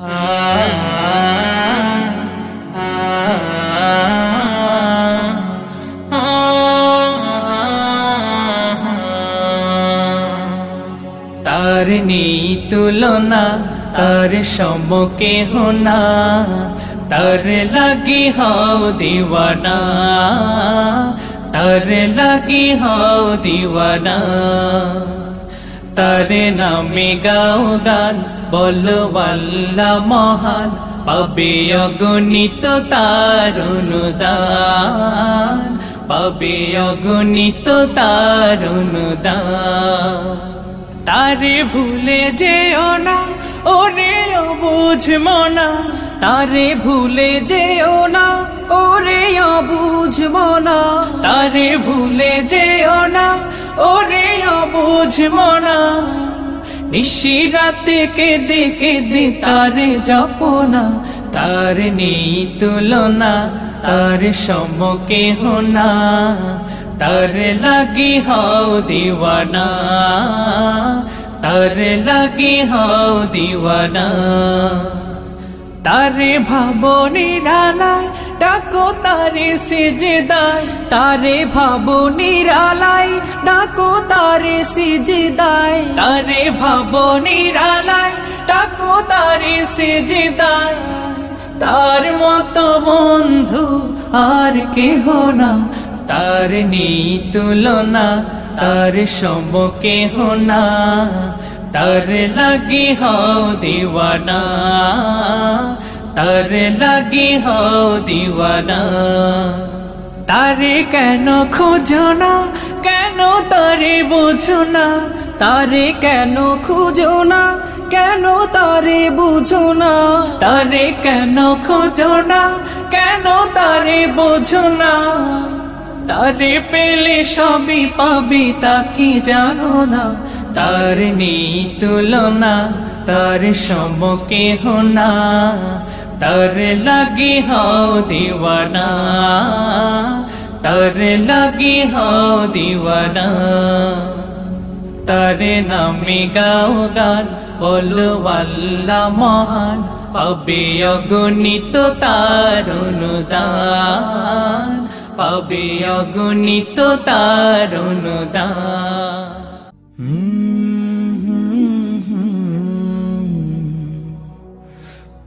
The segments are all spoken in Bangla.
তার নেই তুলনা তার সমকে হোনা তার লাগি হও দিওয়ানা তার লাগি হও দিওয়ানা। তার নামে গাও গান, বলো মহান, পাবে অগণিত তার অনুদান, পাবে অগণিত তার অনুদান। তারে ভুলে যেও না, ওরে বুঝ মনা, তারে ভুলে যেও না, ওরে বুঝ মনা, তারে ভুলে যেও না বুঝ মনা নিশি রাতে কেঁদে কেঁদে তারে জপনা তার নেই তুলনা, তার সমকে হোনা। তার লাগি হও দিওয়ানা, তার লাগি হও দিওয়ানা। তারে ভাবো নিরালায় ডাকো তারে সিজদায়, তারে ভাবো নিরালায়। ডাকো তারে সিজদায়, তারে ভাবো নিরালায়। ডাকো তারে সিজদায়। তার মতো বন্ধু আর কেহ না, তার নেই তুলনা, তার সমকে হোনা তার লাগি হও দিওয়ানা তার লাগি হও দিওয়ানা। তারে কেন খোঁজো না কেন তারে বোঝো না তারে কেন খুঁজো না কেন তারে বুঝো না তারে কেন খোঁজো না কেন তারে বোঝো না তারে পেলে সবই পাবি তা কি জানো না? তার নেই তুলনা তার সমকে হোনা, তার লাগি হও দিওয়ানা, তার লাগি হও দিওয়ানা। তারে নামে গাও গান, বলো আল্লাহ মহান, পাবে অগণিত তার অনুদান, পাবে অগণিত তার অনুদান।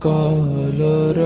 कलर